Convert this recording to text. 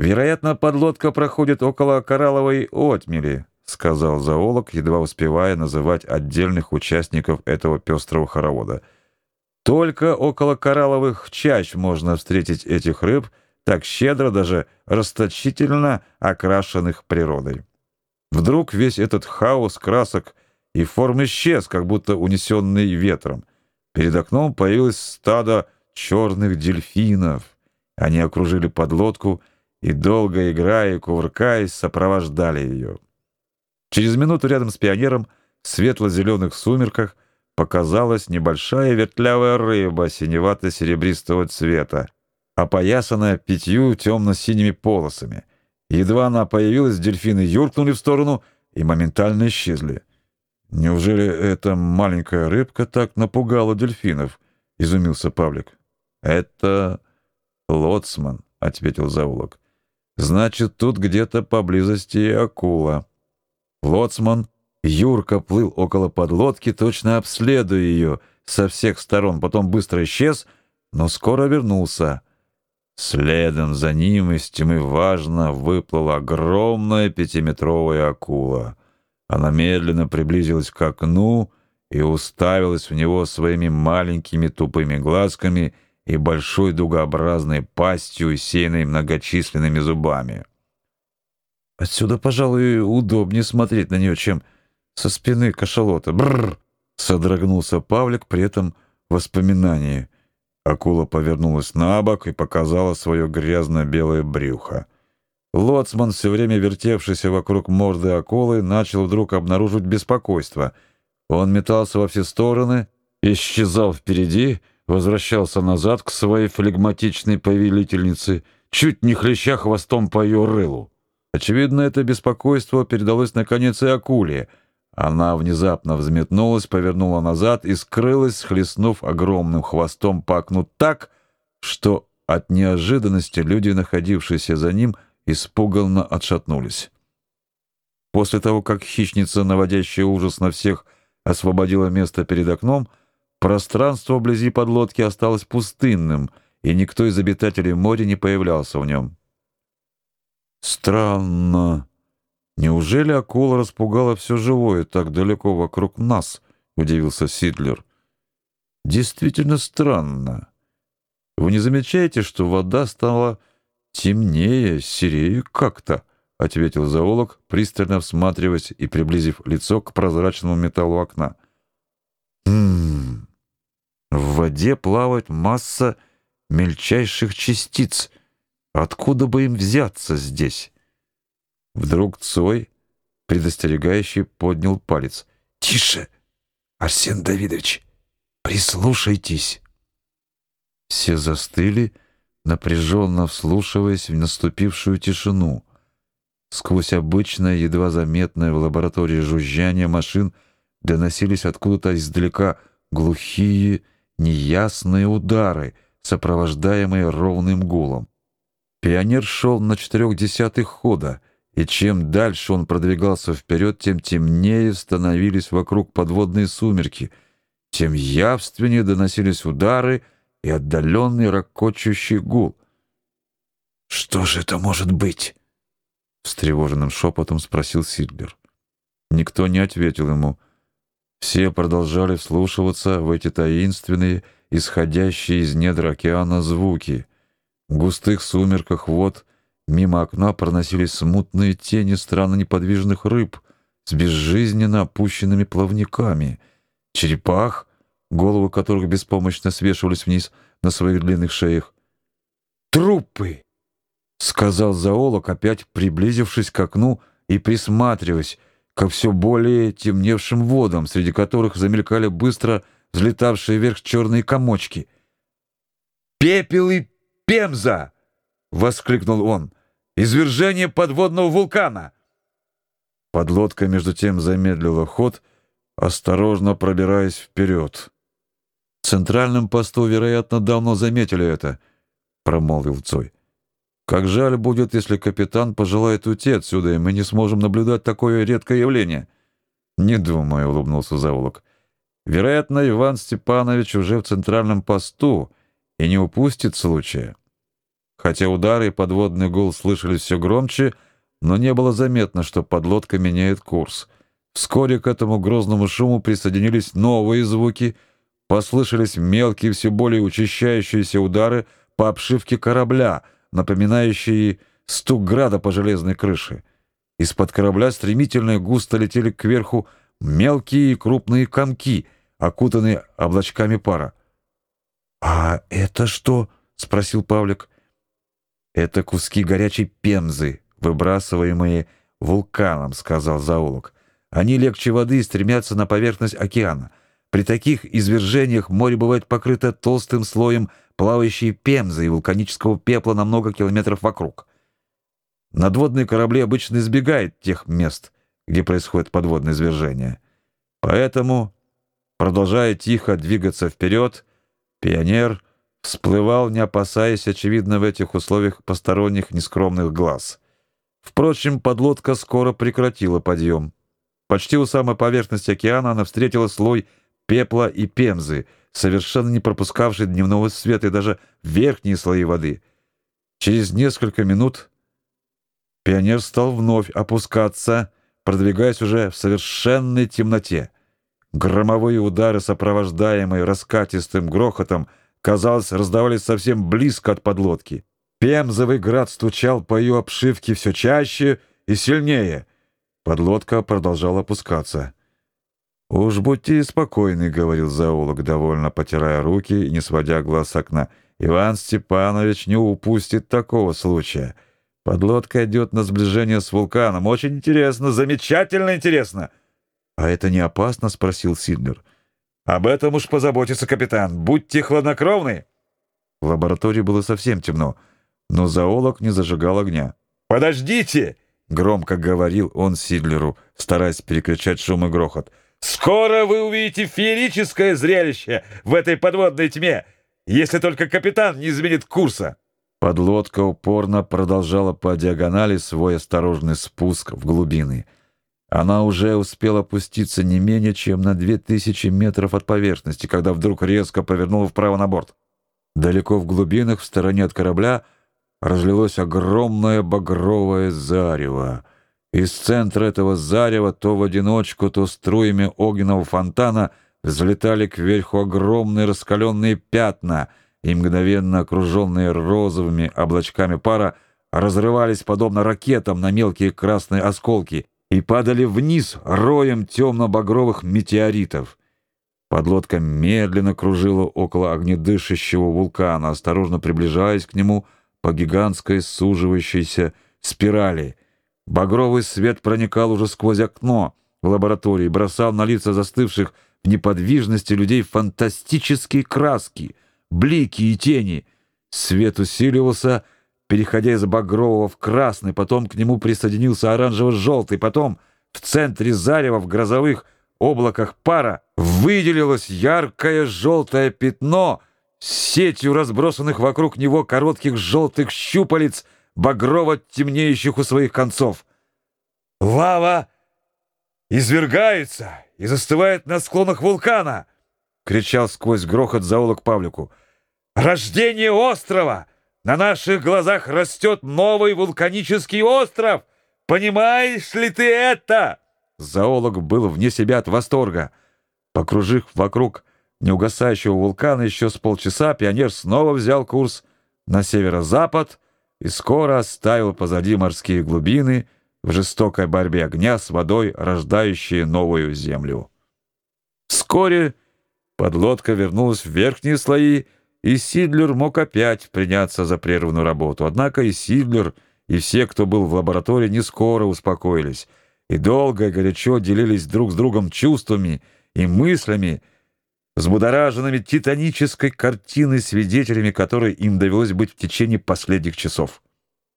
Вероятно, подлодка проходит около коралловой отмели, сказал зоолог, едва успевая называть отдельных участников этого пестрого хоровода. Только около коралловых чащ можно встретить этих рыб, так щедро даже расточительно окрашенных природой. Вдруг весь этот хаос красок и форм исчез, как будто унесенный ветром. Перед окном появилось стадо черных дельфинов. Они окружили подлодку и, долго играя и кувыркаясь, сопровождали ее. Через минуту рядом с пионером в светло-зеленых сумерках показалась небольшая вертлявая рыба синевато-серебристого цвета, опоясанная пятью темно-синими полосами. Едва она появилась, дельфины юркнули в сторону и моментально исчезли. Неужели эта маленькая рыбка так напугала дельфинов? изумился Павлик. Это лоцман, ответил Заулок. Значит, тут где-то поблизости акула. Лоцман Юрка плыл около подлодки, точно обследуя ее со всех сторон, потом быстро исчез, но скоро вернулся. Следом за ним из тьмы важно выплыла огромная пятиметровая акула. Она медленно приблизилась к окну и уставилась в него своими маленькими тупыми глазками и большой дугообразной пастью, усеянной многочисленными зубами. Отсюда, пожалуй, удобнее смотреть на нее, чем со спины кашалота. Бррр! Содрогнулся Павлик при этом воспоминании. Акула повернулась на бок и показала свое грязно-белое брюхо. Лоцман, все время вертевшийся вокруг морды акулы, начал вдруг обнаружить беспокойство. Он метался во все стороны, исчезал впереди, возвращался назад к своей флегматичной повелительнице, чуть не хлеща хвостом по ее рылу. Очевидно, это беспокойство передалось наконец и акуле. Она внезапно взметнулась, повернула назад и скрылась, хлестнув огромным хвостом по окну так, что от неожиданности люди, находившиеся за ним, испуганно отшатнулись. После того, как хищница, наводящая ужас на всех, освободила место перед окном, пространство вблизи подлодки осталось пустынным, и никто из обитателей моря не появлялся в нем. Странно. Неужели акула распугала все живое так далеко вокруг нас? удивился Сидлер. Действительно странно. Вы не замечаете, что вода стала темнее, серее как-то? ответил зоолог, пристально всматриваясь и приблизив лицо к прозрачному металлу окна. Хм. В воде плавает масса мельчайших частиц. Откуда бы им взяться здесь? Вдруг Цой, предостерегающий, поднял палец. Тише, Арсен Давидович, прислушайтесь. Все застыли, напряженно вслушиваясь в наступившую тишину. Сквозь обычное, едва заметное в лаборатории жужжание машин доносились откуда-то издалека глухие, неясные удары, сопровождаемые ровным гулом. Пионер шел на четырех десятых хода, и чем дальше он продвигался вперед, тем темнее становились вокруг подводные сумерки, тем явственнее доносились удары и отдаленный ракочущий гул. «Что же это может быть?» — встревоженным шепотом спросил Сильбер. Никто не ответил ему. Все продолжали вслушиваться в эти таинственные, исходящие из недр океана звуки — в густых сумерках вот мимо окна проносились смутные тени странно неподвижных рыб с безжизненно опущенными плавниками, черепах, головы которых беспомощно свешивались вниз на своих длинных шеях. «Трупы!» — сказал зоолог, опять приблизившись к окну и присматриваясь ко все более темневшим водам, среди которых замелькали быстро взлетавшие вверх черные комочки. «Пепел и Пемза!» — воскликнул он. «Извержение подводного вулкана!» Подлодка между тем замедлила ход, осторожно пробираясь вперед. «В центральном посту, вероятно, давно заметили это», — промолвил Цой. «Как жаль будет, если капитан пожелает уйти отсюда, и мы не сможем наблюдать такое редкое явление». «Не думаю», — улыбнулся Заулок. «Вероятно, Иван Степанович уже в центральном посту и не упустит случая». хотя удары и подводный гул слышались все громче, но не было заметно, что подлодка меняет курс. Вскоре к этому грозному шуму присоединились новые звуки, послышались мелкие, все более учащающиеся удары по обшивке корабля, напоминающие стук града по железной крыше. Из-под корабля стремительно и густо летели кверху мелкие и крупные комки, окутанные облачками пара. «А это что?» — спросил Павлик. «Это куски горячей пемзы, выбрасываемые вулканом», — сказал зоолог. «Они легче воды и стремятся на поверхность океана. При таких извержениях море бывает покрыто толстым слоем плавающей пемзы и вулканического пепла на много километров вокруг. Надводные корабли обычно избегают тех мест, где происходит подводное извержение. Поэтому, продолжая тихо двигаться вперед, пионер всплывал, не опасаясь, очевидно, в этих условиях посторонних нескромных глаз. Впрочем, подлодка скоро прекратила подъем. Почти у самой поверхности океана она встретила слой пепла и пемзы, совершенно не пропускавший дневного света и даже верхние слои воды. Через несколько минут Пионер стал вновь опускаться, продвигаясь уже в совершенной темноте. Громовые удары, сопровождаемые раскатистым грохотом, казалось, раздавались совсем близко от подлодки. Пемзовый град стучал по ее обшивке все чаще и сильнее. Подлодка продолжала опускаться. «Уж будьте спокойны», — говорил зоолог, довольно потирая руки и не сводя глаз с окна. «Иван Степанович не упустит такого случая». Подлодка идет на сближение с вулканом. Очень интересно, замечательно интересно. А это не опасно, спросил Сидлер. Об этом уж позаботится капитан. Будьте хладнокровны. В лаборатории было совсем темно, но зоолог не зажигал огня. Подождите, громко говорил он Сидлеру, стараясь перекричать шум и грохот. Скоро вы увидите феерическое зрелище в этой подводной тьме, если только капитан не изменит курса. Подлодка упорно продолжала по диагонали свой осторожный спуск в глубины. Она уже успела опуститься не менее чем на две тысячи метров от поверхности, когда вдруг резко повернула вправо на борт. Далеко в глубинах, в стороне от корабля, разлилось огромное багровое зарево. Из центра этого зарева то в одиночку, то струями огненного фонтана взлетали кверху огромные раскаленные пятна — и мгновенно окруженные розовыми облачками пара разрывались подобно ракетам на мелкие красные осколки и падали вниз роем темно-багровых метеоритов. Подлодка медленно кружила около огнедышащего вулкана, осторожно приближаясь к нему по гигантской суживающейся спирали. Багровый свет проникал уже сквозь окно в лаборатории, бросал на лица застывших в неподвижности людей фантастические краски — блики и тени. Свет усиливался, переходя из багрового в красный, потом к нему присоединился оранжево-желтый, потом в центре зарева в грозовых облаках пара выделилось яркое желтое пятно с сетью разбросанных вокруг него коротких желтых щупалец, багрово темнеющих у своих концов. Лава извергается и застывает на склонах вулкана —— кричал сквозь грохот зоолог Павлику. «Рождение острова! На наших глазах растет новый вулканический остров! Понимаешь ли ты это?» Зоолог был вне себя от восторга. Покружив вокруг неугасающего вулкана еще с полчаса, пионер снова взял курс на северо-запад и скоро оставил позади морские глубины в жестокой борьбе огня с водой, рождающие новую землю. Вскоре Подлодка вернулась в верхние слои, и Сидлер мог опять приняться за прерванную работу. Однако и Сидлер, и все, кто был в лаборатории, не скоро успокоились и долго и горячо делились друг с другом чувствами и мыслями, взбудораженными титанической картиной, свидетелями которой им довелось быть в течение последних часов.